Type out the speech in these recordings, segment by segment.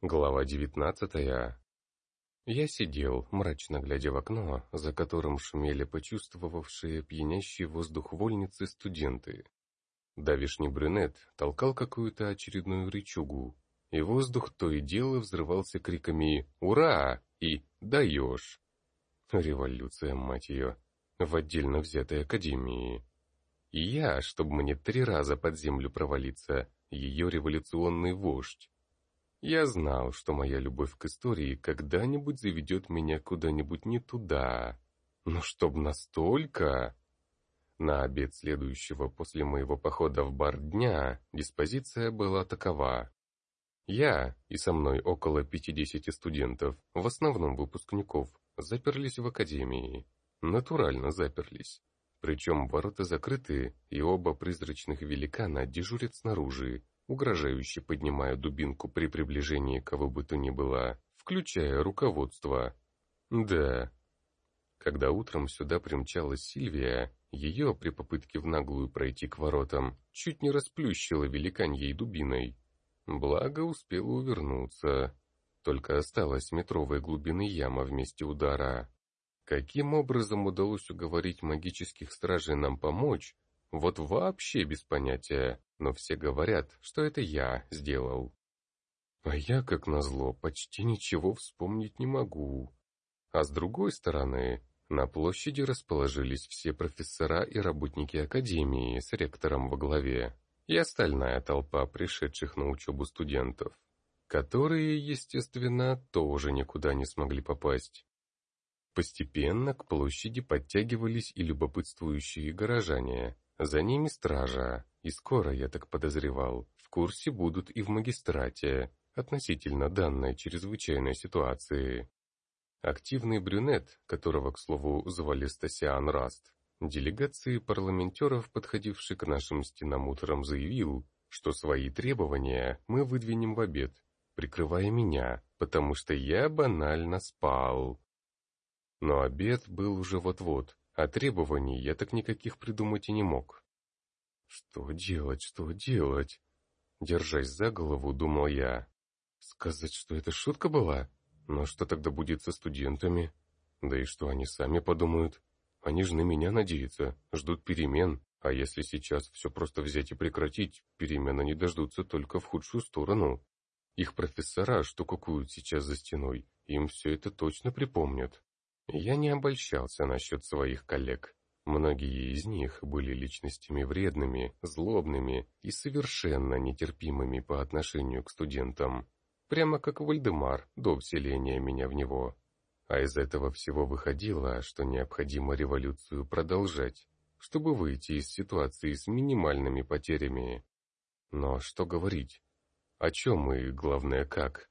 Глава девятнадцатая. Я сидел, мрачно глядя в окно, за которым шумели почувствовавшие пьянящий воздух вольницы студенты. Давишний брюнет толкал какую-то очередную рычугу, и воздух то и дело взрывался криками «Ура!» и «Даешь!». Революция, мать ее, в отдельно взятой академии. И я, чтобы мне три раза под землю провалиться, ее революционный вождь. Я знал, что моя любовь к истории когда-нибудь заведет меня куда-нибудь не туда. Но чтоб настолько... На обед следующего после моего похода в бар дня диспозиция была такова. Я и со мной около 50 студентов, в основном выпускников, заперлись в академии. Натурально заперлись. Причем ворота закрыты, и оба призрачных великана дежурят снаружи, угрожающе поднимая дубинку при приближении кого бы то ни было, включая руководство. Да. Когда утром сюда примчалась Сильвия, ее, при попытке в наглую пройти к воротам, чуть не расплющила великаньей дубиной. Благо успела увернуться. Только осталась метровой глубины яма вместе удара. Каким образом удалось уговорить магических стражей нам помочь, вот вообще без понятия, но все говорят, что это я сделал. А я, как назло, почти ничего вспомнить не могу. А с другой стороны, на площади расположились все профессора и работники академии с ректором во главе, и остальная толпа пришедших на учебу студентов, которые, естественно, тоже никуда не смогли попасть. Постепенно к площади подтягивались и любопытствующие горожане, за ними стража, и скоро, я так подозревал, в курсе будут и в магистрате, относительно данной чрезвычайной ситуации. Активный брюнет, которого, к слову, звали Стасиан Раст, делегации парламентеров, подходивший к нашим стенам утром, заявил, что свои требования мы выдвинем в обед, прикрывая меня, потому что я банально спал. Но обед был уже вот-вот, а требований я так никаких придумать и не мог. Что делать, что делать? Держась за голову, думал я. Сказать, что это шутка была? Но что тогда будет со студентами? Да и что они сами подумают? Они же на меня надеются, ждут перемен, а если сейчас все просто взять и прекратить, перемены не дождутся только в худшую сторону. Их профессора, что кукуют сейчас за стеной, им все это точно припомнят. Я не обольщался насчет своих коллег. Многие из них были личностями вредными, злобными и совершенно нетерпимыми по отношению к студентам. Прямо как Вальдемар до вселения меня в него. А из этого всего выходило, что необходимо революцию продолжать, чтобы выйти из ситуации с минимальными потерями. Но что говорить? О чем и, главное, как?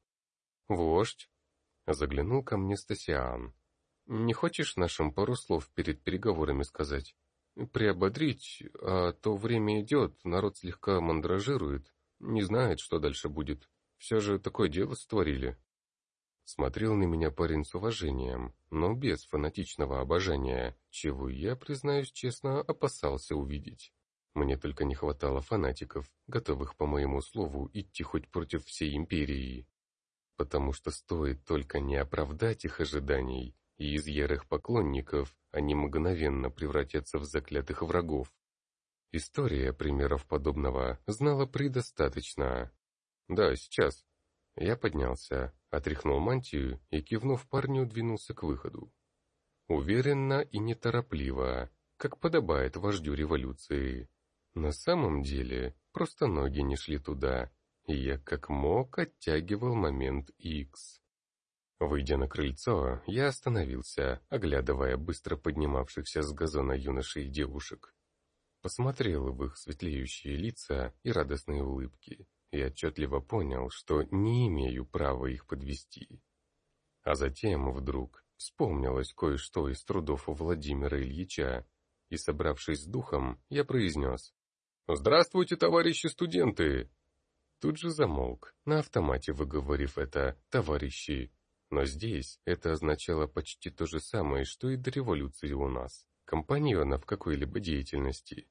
«Вождь?» — заглянул ко мне Стасиан. Не хочешь нашим пару слов перед переговорами сказать? Приободрить, а то время идет, народ слегка мандражирует, не знает, что дальше будет. Все же такое дело створили. Смотрел на меня парень с уважением, но без фанатичного обожания, чего я, признаюсь честно, опасался увидеть. Мне только не хватало фанатиков, готовых, по моему слову, идти хоть против всей империи. Потому что стоит только не оправдать их ожиданий, и из ярых поклонников они мгновенно превратятся в заклятых врагов. История примеров подобного знала предостаточно. Да, сейчас. Я поднялся, отряхнул мантию и, кивнув парню, двинулся к выходу. Уверенно и неторопливо, как подобает вождю революции. На самом деле, просто ноги не шли туда, и я как мог оттягивал момент X. Выйдя на крыльцо, я остановился, оглядывая быстро поднимавшихся с газона юношей и девушек. Посмотрел в их светлеющие лица и радостные улыбки, и отчетливо понял, что не имею права их подвести. А затем вдруг вспомнилось кое-что из трудов у Владимира Ильича, и, собравшись с духом, я произнес «Здравствуйте, товарищи студенты!» Тут же замолк, на автомате выговорив это «товарищи», но здесь это означало почти то же самое, что и до революции у нас. Компаньона в какой-либо деятельности.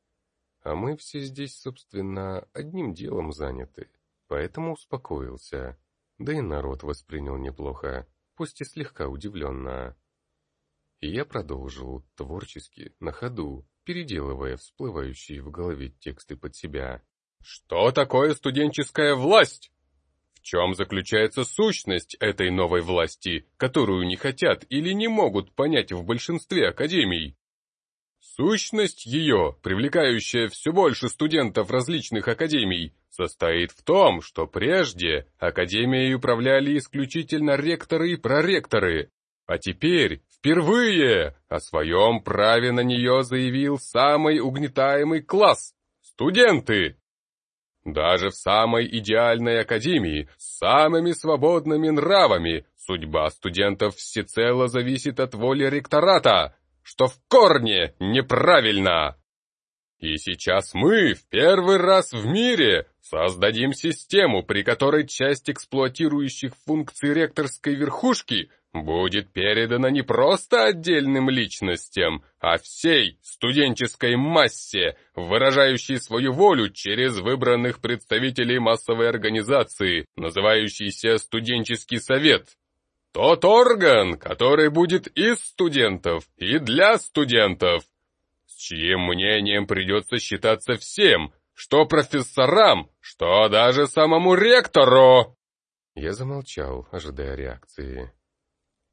А мы все здесь, собственно, одним делом заняты. Поэтому успокоился. Да и народ воспринял неплохо, пусть и слегка удивленно. И я продолжил, творчески, на ходу, переделывая всплывающие в голове тексты под себя. «Что такое студенческая власть? Чем заключается сущность этой новой власти, которую не хотят или не могут понять в большинстве академий? Сущность ее, привлекающая все больше студентов различных академий, состоит в том, что прежде академией управляли исключительно ректоры и проректоры, а теперь, впервые, о своем праве на нее заявил самый угнетаемый класс – студенты. Даже в самой идеальной академии, с самыми свободными нравами, судьба студентов всецело зависит от воли ректората – что в корне неправильно. И сейчас мы в первый раз в мире создадим систему, при которой часть эксплуатирующих функций ректорской верхушки будет передана не просто отдельным личностям, а всей студенческой массе, выражающей свою волю через выбранных представителей массовой организации, называющейся студенческий совет. Тот орган, который будет из студентов и для студентов, с чьим мнением придется считаться всем, что профессорам, что даже самому ректору. Я замолчал, ожидая реакции.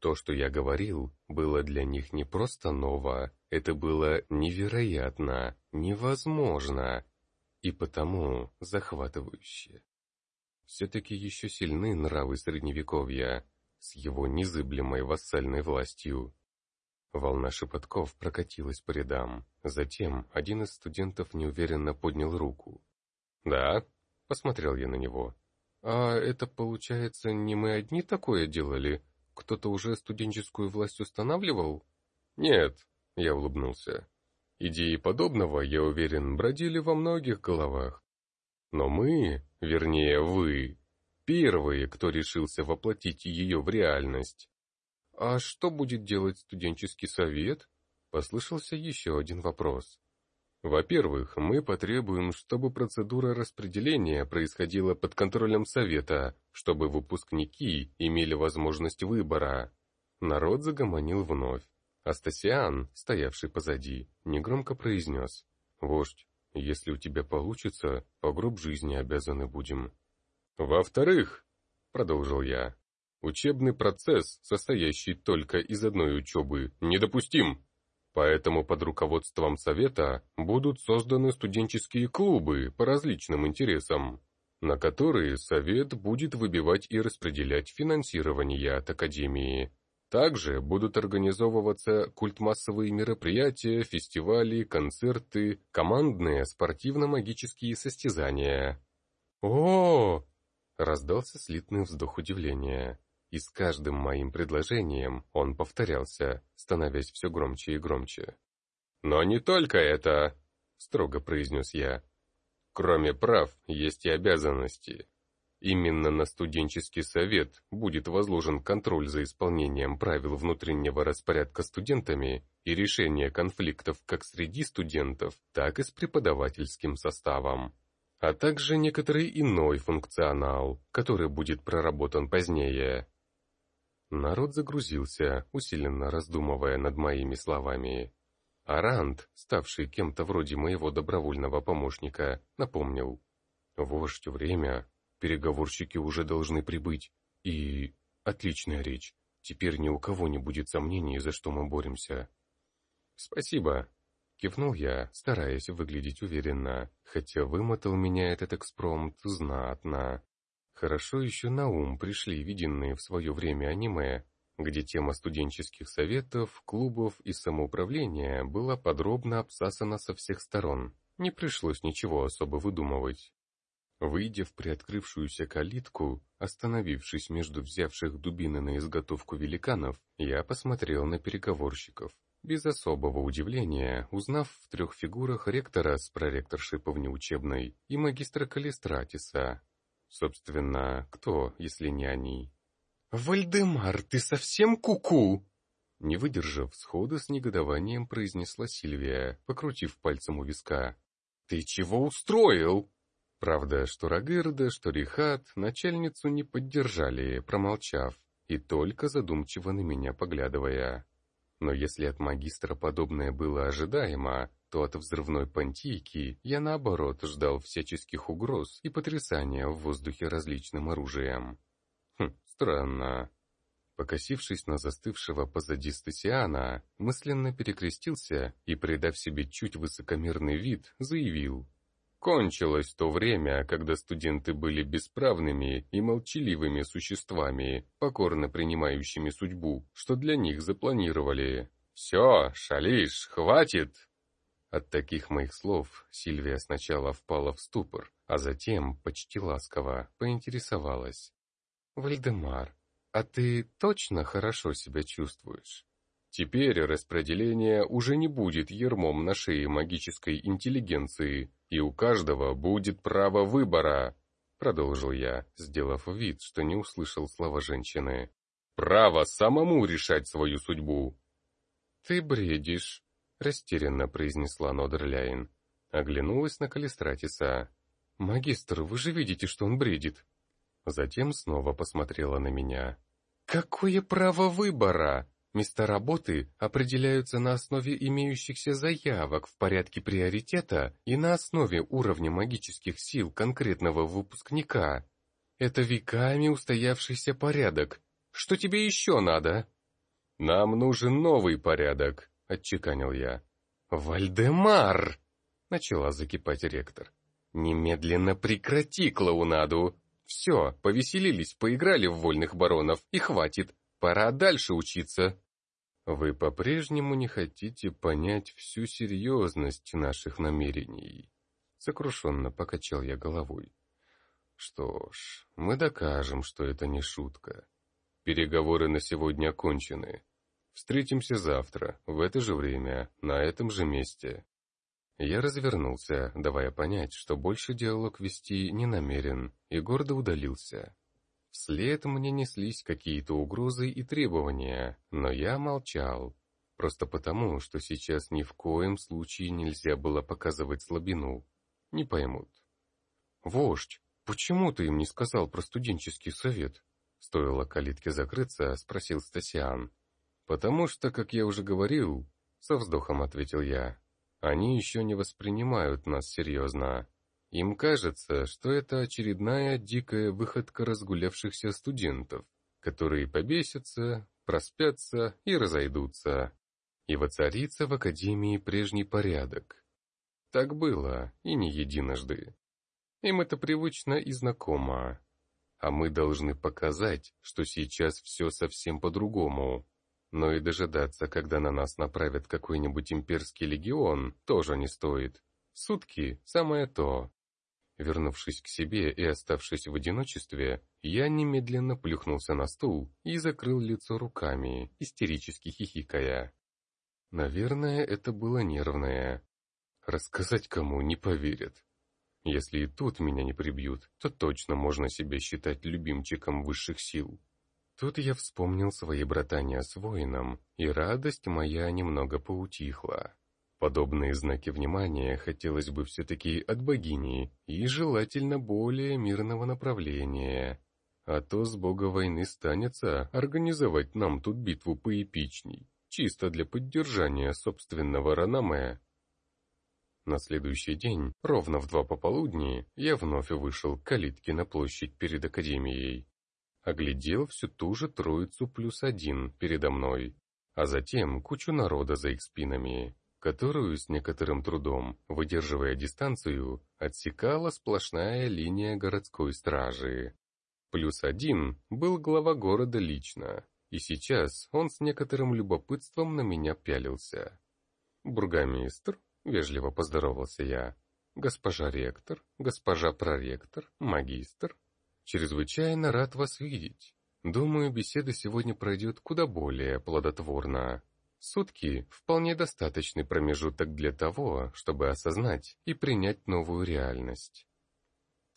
То, что я говорил, было для них не просто ново, это было невероятно, невозможно и потому захватывающе. Все-таки еще сильны нравы Средневековья, с его незыблемой вассальной властью. Волна шепотков прокатилась по рядам. Затем один из студентов неуверенно поднял руку. «Да?» — посмотрел я на него. «А это, получается, не мы одни такое делали? Кто-то уже студенческую власть устанавливал?» «Нет», — я улыбнулся. «Идеи подобного, я уверен, бродили во многих головах. Но мы, вернее вы, первые, кто решился воплотить ее в реальность. «А что будет делать студенческий совет?» Послышался еще один вопрос. Во-первых, мы потребуем, чтобы процедура распределения происходила под контролем совета, чтобы выпускники имели возможность выбора. Народ загомонил вновь. Астасиан, стоявший позади, негромко произнес. «Вождь, если у тебя получится, по гроб жизни обязаны будем». Во-вторых, продолжил я, учебный процесс, состоящий только из одной учебы, недопустим. Поэтому под руководством Совета будут созданы студенческие клубы по различным интересам, на которые Совет будет выбивать и распределять финансирование от Академии. Также будут организовываться культмассовые мероприятия, фестивали, концерты, командные спортивно-магические состязания. О, Раздался слитный вздох удивления, и с каждым моим предложением он повторялся, становясь все громче и громче. «Но не только это!» — строго произнес я. «Кроме прав, есть и обязанности. Именно на студенческий совет будет возложен контроль за исполнением правил внутреннего распорядка студентами и решение конфликтов как среди студентов, так и с преподавательским составом а также некоторый иной функционал, который будет проработан позднее. Народ загрузился, усиленно раздумывая над моими словами. Арант, ставший кем-то вроде моего добровольного помощника, напомнил. «Вождь, время. Переговорщики уже должны прибыть. И... отличная речь. Теперь ни у кого не будет сомнений, за что мы боремся». «Спасибо», Кивнул я, стараясь выглядеть уверенно, хотя вымотал меня этот экспромт знатно. Хорошо еще на ум пришли виденные в свое время аниме, где тема студенческих советов, клубов и самоуправления была подробно обсасана со всех сторон. Не пришлось ничего особо выдумывать. Выйдя в приоткрывшуюся калитку, остановившись между взявших дубины на изготовку великанов, я посмотрел на переговорщиков без особого удивления, узнав в трех фигурах ректора с проректоршей по внеучебной и магистра Калистратиса. Собственно, кто, если не они? «Вальдемар, ты совсем куку?» -ку Не выдержав схода с негодованием, произнесла Сильвия, покрутив пальцем у виска. «Ты чего устроил?» Правда, что Рагырда, что Рихат начальницу не поддержали, промолчав, и только задумчиво на меня поглядывая. Но если от магистра подобное было ожидаемо, то от взрывной понтийки я наоборот ждал всяческих угроз и потрясания в воздухе различным оружием. Хм, странно. Покосившись на застывшего позади Стасиана, мысленно перекрестился и, придав себе чуть высокомерный вид, заявил. Кончилось то время, когда студенты были бесправными и молчаливыми существами, покорно принимающими судьбу, что для них запланировали. «Все, шалишь, хватит!» От таких моих слов Сильвия сначала впала в ступор, а затем, почти ласково, поинтересовалась. «Вальдемар, а ты точно хорошо себя чувствуешь?» Теперь распределение уже не будет ермом на шее магической интеллигенции, и у каждого будет право выбора, продолжил я, сделав вид, что не услышал слова женщины. Право самому решать свою судьбу. Ты бредишь, растерянно произнесла Нодерляйн. Оглянулась на Калистратиса. «Магистр, вы же видите, что он бредит!» Затем снова посмотрела на меня. «Какое право выбора? Места работы определяются на основе имеющихся заявок в порядке приоритета и на основе уровня магических сил конкретного выпускника. Это веками устоявшийся порядок. Что тебе еще надо?» «Нам нужен новый порядок», — отчеканил я. «Вальдемар!» — начала закипать ректор. «Немедленно прекрати клоунаду! Все, повеселились, поиграли в вольных баронов, и хватит. Пора дальше учиться». «Вы по-прежнему не хотите понять всю серьезность наших намерений?» Сокрушенно покачал я головой. «Что ж, мы докажем, что это не шутка. Переговоры на сегодня окончены. Встретимся завтра, в это же время, на этом же месте. Я развернулся, давая понять, что больше диалог вести не намерен, и гордо удалился. Вслед мне неслись какие-то угрозы и требования, но я молчал. Просто потому, что сейчас ни в коем случае нельзя было показывать слабину. Не поймут. «Вождь, почему ты им не сказал про студенческий совет?» Стоило калитке закрыться, спросил Стасиан. «Потому что, как я уже говорил, — со вздохом ответил я, — они еще не воспринимают нас серьезно. Им кажется, что это очередная дикая выходка разгулявшихся студентов, которые побесятся, проспятся и разойдутся. И воцарится в Академии прежний порядок. Так было, и не единожды. Им это привычно и знакомо. А мы должны показать, что сейчас все совсем по-другому. Но и дожидаться, когда на нас направят какой-нибудь имперский легион, тоже не стоит. Сутки – самое то. Вернувшись к себе и оставшись в одиночестве, я немедленно плюхнулся на стул и закрыл лицо руками, истерически хихикая. Наверное, это было нервное. Рассказать кому не поверят. Если и тут меня не прибьют, то точно можно себя считать любимчиком высших сил. Тут я вспомнил свои братания с воином, и радость моя немного поутихла. Подобные знаки внимания хотелось бы все-таки от богини, и желательно более мирного направления. А то с бога войны станется организовать нам тут битву поэпичней, чисто для поддержания собственного реноме. На следующий день, ровно в два пополудни, я вновь вышел к калитке на площадь перед академией оглядел всю ту же троицу плюс один передо мной, а затем кучу народа за их спинами, которую с некоторым трудом, выдерживая дистанцию, отсекала сплошная линия городской стражи. Плюс один был глава города лично, и сейчас он с некоторым любопытством на меня пялился. «Бургомистр?» — вежливо поздоровался я. «Госпожа ректор, госпожа проректор, магистр, Чрезвычайно рад вас видеть. Думаю, беседа сегодня пройдет куда более плодотворно. Сутки – вполне достаточный промежуток для того, чтобы осознать и принять новую реальность.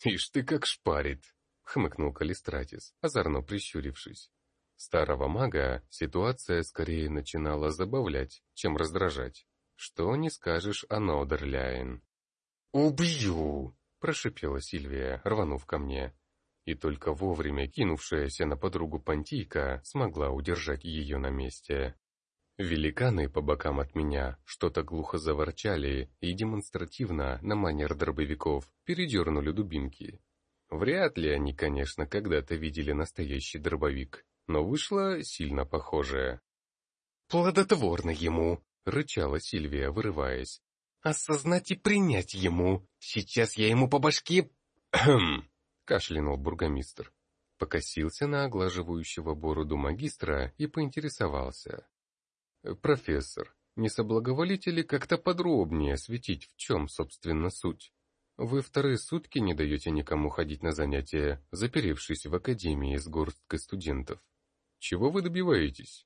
«Ишь ты как шпарит!» — хмыкнул Калистратис, озорно прищурившись. Старого мага ситуация скорее начинала забавлять, чем раздражать. Что не скажешь о Нодерляйн. «Убью!» прошипела Сильвия, рванув ко мне. И только вовремя кинувшаяся на подругу Пантийка смогла удержать ее на месте. Великаны по бокам от меня что-то глухо заворчали и демонстративно, на манер дробовиков, передернули дубинки. Вряд ли они, конечно, когда-то видели настоящий дробовик, но вышло сильно похожее. «Плодотворно ему!» — рычала Сильвия, вырываясь. «Осознать и принять ему! Сейчас я ему по башке...» Кашлянул бургомистр. Покосился на оглаживающего бороду магистра и поинтересовался. «Профессор, не соблаговолите ли как-то подробнее осветить, в чем, собственно, суть? Вы вторые сутки не даете никому ходить на занятия, заперевшись в академии с горсткой студентов. Чего вы добиваетесь?»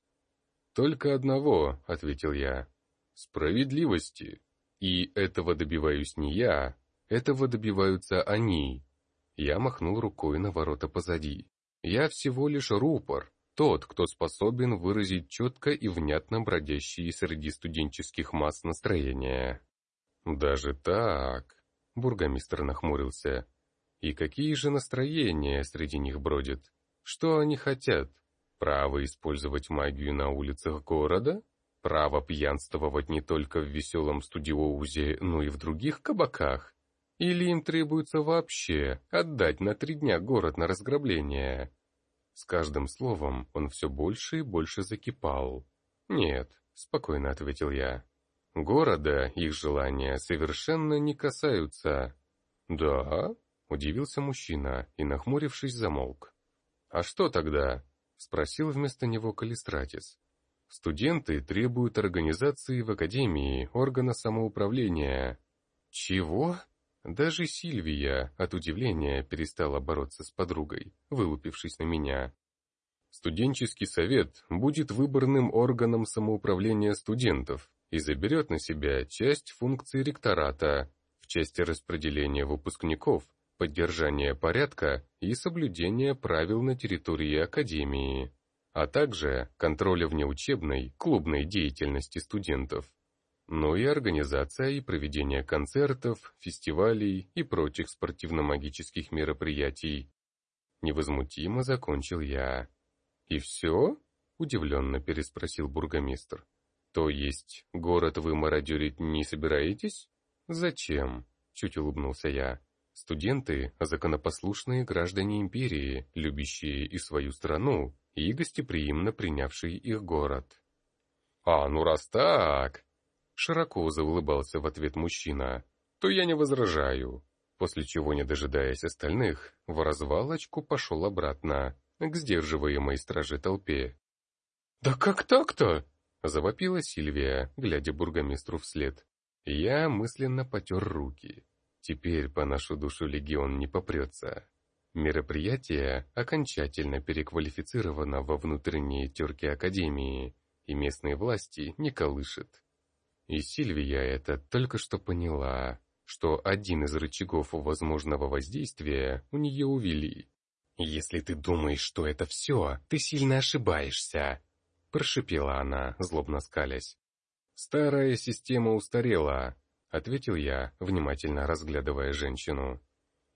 «Только одного», — ответил я. «Справедливости. И этого добиваюсь не я, этого добиваются они». Я махнул рукой на ворота позади. «Я всего лишь рупор, тот, кто способен выразить четко и внятно бродящие среди студенческих масс настроения. «Даже так?» — бургомистр нахмурился. «И какие же настроения среди них бродят? Что они хотят? Право использовать магию на улицах города? Право пьянствовать не только в веселом студиоузе, но и в других кабаках? Или им требуется вообще отдать на три дня город на разграбление?» С каждым словом он все больше и больше закипал. «Нет», — спокойно ответил я. «Города их желания совершенно не касаются». «Да?» — удивился мужчина и, нахмурившись, замолк. «А что тогда?» — спросил вместо него Калистратис. «Студенты требуют организации в Академии органа самоуправления». «Чего?» Даже Сильвия от удивления перестала бороться с подругой, вылупившись на меня. Студенческий совет будет выборным органом самоуправления студентов и заберет на себя часть функций ректората в части распределения выпускников, поддержания порядка и соблюдения правил на территории Академии, а также контроля внеучебной, клубной деятельности студентов но и организация и проведение концертов, фестивалей и прочих спортивно-магических мероприятий. Невозмутимо закончил я. «И все?» — удивленно переспросил бургомистр. «То есть город вы мародерить не собираетесь?» «Зачем?» — чуть улыбнулся я. «Студенты — законопослушные граждане империи, любящие и свою страну, и гостеприимно принявшие их город». «А, ну раз так!» Широко заулыбался в ответ мужчина. «То я не возражаю». После чего, не дожидаясь остальных, в развалочку пошел обратно, к сдерживаемой страже толпе. «Да как так-то?» — завопила Сильвия, глядя бургомистру вслед. Я мысленно потер руки. Теперь по нашу душу легион не попрется. Мероприятие окончательно переквалифицировано во внутренние терки Академии, и местные власти не колышет. И Сильвия это только что поняла, что один из рычагов возможного воздействия у нее увели. «Если ты думаешь, что это все, ты сильно ошибаешься», — прошипела она, злобно скалясь. «Старая система устарела», — ответил я, внимательно разглядывая женщину.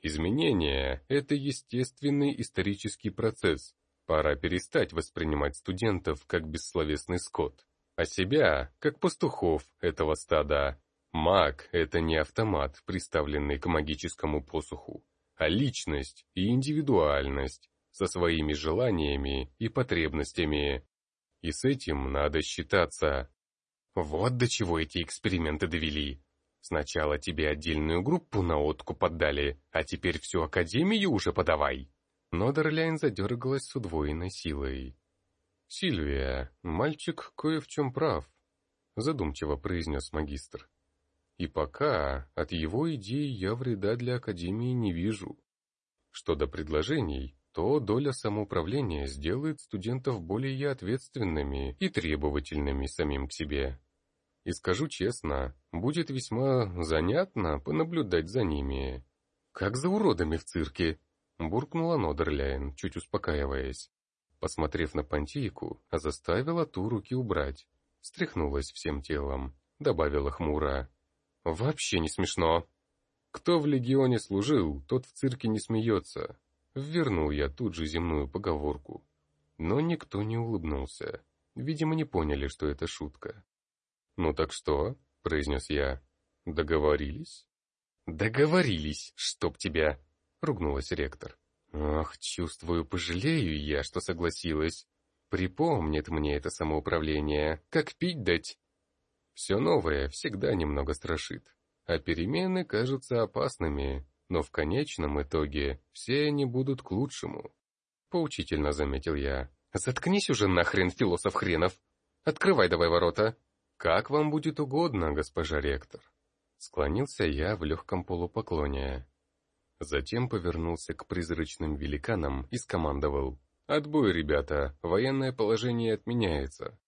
«Изменения — это естественный исторический процесс. Пора перестать воспринимать студентов как бессловесный скот а себя, как пастухов этого стада. Маг — это не автомат, приставленный к магическому посуху, а личность и индивидуальность со своими желаниями и потребностями. И с этим надо считаться. Вот до чего эти эксперименты довели. Сначала тебе отдельную группу на откуп поддали, а теперь всю академию уже подавай. Но Дерляйн задергалась с удвоенной силой. «Сильвия, мальчик кое в чем прав», — задумчиво произнес магистр. «И пока от его идеи я вреда для Академии не вижу. Что до предложений, то доля самоуправления сделает студентов более ответственными и требовательными самим к себе. И скажу честно, будет весьма занятно понаблюдать за ними. Как за уродами в цирке!» — буркнула Нодерляйн, чуть успокаиваясь. Посмотрев на Пантийку, заставила ту руки убрать. Встряхнулась всем телом, добавила хмуро. «Вообще не смешно». Кто в легионе служил, тот в цирке не смеется. Ввернул я тут же земную поговорку. Но никто не улыбнулся. Видимо, не поняли, что это шутка. «Ну так что?» — произнес я. «Договорились?» «Договорились, чтоб тебя!» — ругнулась ректор. «Ах, чувствую, пожалею я, что согласилась. Припомнит мне это самоуправление, как пить дать». Все новое всегда немного страшит, а перемены кажутся опасными, но в конечном итоге все они будут к лучшему. Поучительно заметил я. «Заткнись уже нахрен, философ хренов! Открывай давай ворота!» «Как вам будет угодно, госпожа ректор!» Склонился я в легком полупоклоне. Затем повернулся к призрачным великанам и скомандовал. «Отбой, ребята, военное положение отменяется».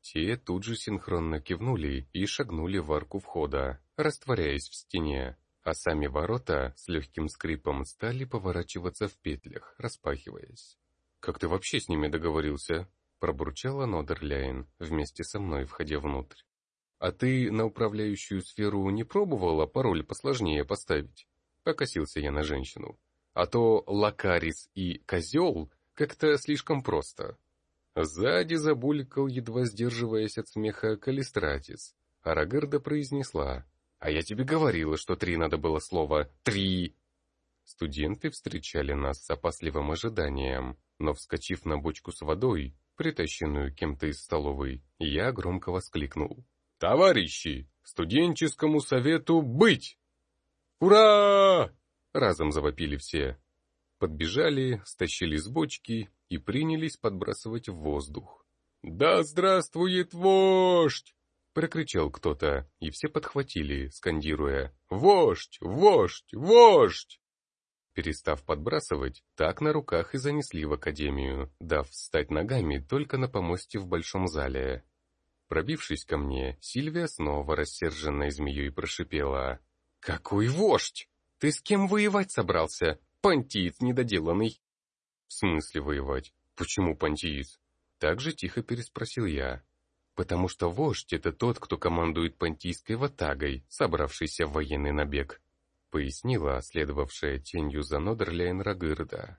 Те тут же синхронно кивнули и шагнули в арку входа, растворяясь в стене, а сами ворота с легким скрипом стали поворачиваться в петлях, распахиваясь. «Как ты вообще с ними договорился?» — пробурчала Нодерляйн, вместе со мной входя внутрь. «А ты на управляющую сферу не пробовала пароль посложнее поставить?» Покосился я на женщину. «А то Лакарис и Козел как-то слишком просто». Сзади забулькал, едва сдерживаясь от смеха, Калистратис. А Рагарда произнесла. «А я тебе говорила, что три надо было слово «три». Студенты встречали нас с опасливым ожиданием, но, вскочив на бочку с водой, притащенную кем-то из столовой, я громко воскликнул. «Товарищи, студенческому совету быть!» «Ура!» — разом завопили все. Подбежали, стащили с бочки и принялись подбрасывать в воздух. «Да здравствует вождь!» — прокричал кто-то, и все подхватили, скандируя «Вождь! Вождь! Вождь!» Перестав подбрасывать, так на руках и занесли в академию, дав встать ногами только на помосте в большом зале. Пробившись ко мне, Сильвия снова рассерженной змеей прошипела. «Какой вождь? Ты с кем воевать собрался? Понтиец недоделанный!» «В смысле воевать? Почему понтиец?» Так же тихо переспросил я. «Потому что вождь — это тот, кто командует понтийской ватагой, собравшийся в военный набег пояснила следовавшая тенью за Нодерляйн Рагырда.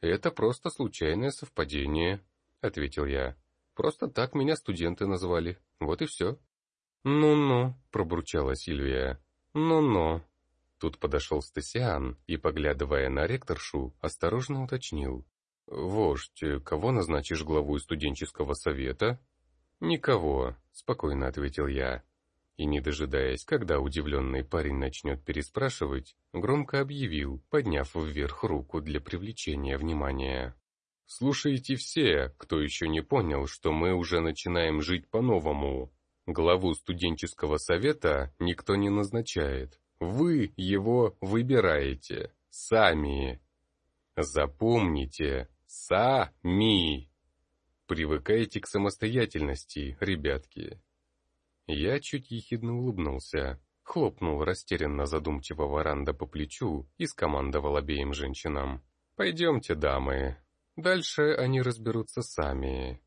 «Это просто случайное совпадение», — ответил я. «Просто так меня студенты назвали. Вот и все». «Ну-ну», — пробурчала Сильвия. «Ну-ну». Тут подошел Стасиан и, поглядывая на ректоршу, осторожно уточнил. «Вождь, кого назначишь главой студенческого совета?» «Никого», — спокойно ответил я и, не дожидаясь, когда удивленный парень начнет переспрашивать, громко объявил, подняв вверх руку для привлечения внимания. «Слушайте все, кто еще не понял, что мы уже начинаем жить по-новому. Главу студенческого совета никто не назначает. Вы его выбираете. Сами. Запомните, сами. Привыкайте к самостоятельности, ребятки. Я чуть ехидно улыбнулся, хлопнул растерянно задумчивого Ранда по плечу и скомандовал обеим женщинам. «Пойдемте, дамы. Дальше они разберутся сами».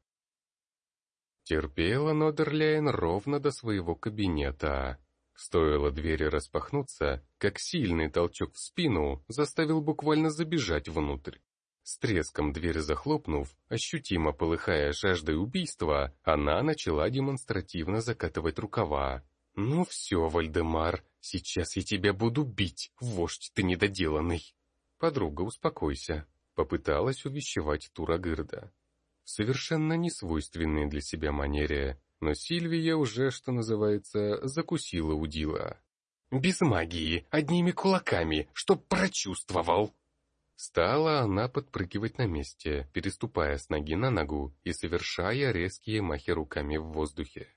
Терпела Нодерляйн ровно до своего кабинета. Стоило двери распахнуться, как сильный толчок в спину заставил буквально забежать внутрь. С треском дверь захлопнув, ощутимо полыхая жаждой убийства, она начала демонстративно закатывать рукава. «Ну все, Вальдемар, сейчас я тебя буду бить, вождь ты недоделанный!» «Подруга, успокойся», — попыталась увещевать Турагырда. Совершенно несвойственной для себя манере, но Сильвия уже, что называется, закусила удила. «Без магии, одними кулаками, чтоб прочувствовал!» Стала она подпрыгивать на месте, переступая с ноги на ногу и совершая резкие махи руками в воздухе.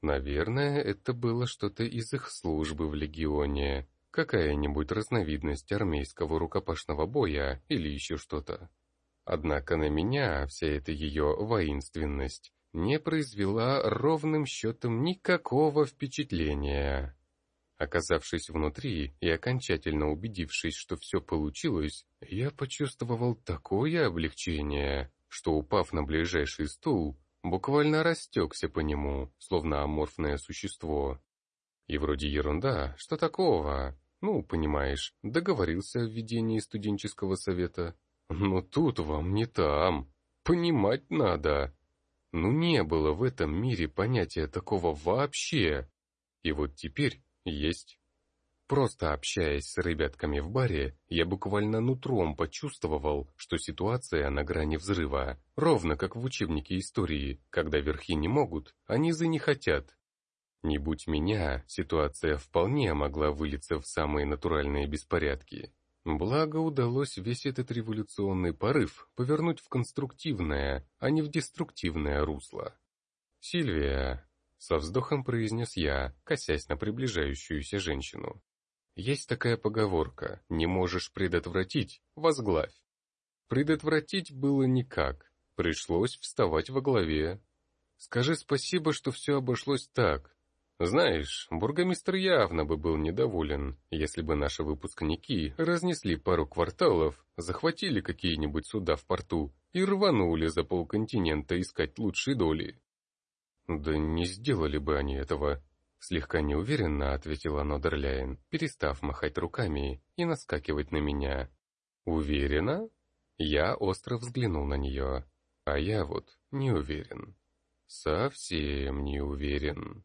Наверное, это было что-то из их службы в легионе, какая-нибудь разновидность армейского рукопашного боя или еще что-то. Однако на меня вся эта ее воинственность не произвела ровным счетом никакого впечатления. Оказавшись внутри и окончательно убедившись, что все получилось, я почувствовал такое облегчение, что, упав на ближайший стул, буквально растекся по нему, словно аморфное существо. И вроде ерунда, что такого? Ну, понимаешь, договорился о введении студенческого совета. Но тут вам не там. Понимать надо. Ну не было в этом мире понятия такого вообще. И вот теперь есть. Просто общаясь с ребятками в баре, я буквально нутром почувствовал, что ситуация на грани взрыва, ровно как в учебнике истории, когда верхи не могут, а низы не хотят. Не будь меня, ситуация вполне могла вылиться в самые натуральные беспорядки. Благо удалось весь этот революционный порыв повернуть в конструктивное, а не в деструктивное русло. «Сильвия», — со вздохом произнес я, косясь на приближающуюся женщину. «Есть такая поговорка «не можешь предотвратить, возглавь». Предотвратить было никак, пришлось вставать во главе. Скажи спасибо, что все обошлось так, знаешь, бургомистр явно бы был недоволен, если бы наши выпускники разнесли пару кварталов, захватили какие-нибудь суда в порту и рванули за полконтинента искать лучшие доли. Да не сделали бы они этого, слегка неуверенно ответила Нодерляйн, перестав махать руками и наскакивать на меня. Уверена? Я остро взглянул на нее, а я вот не уверен. Совсем не уверен.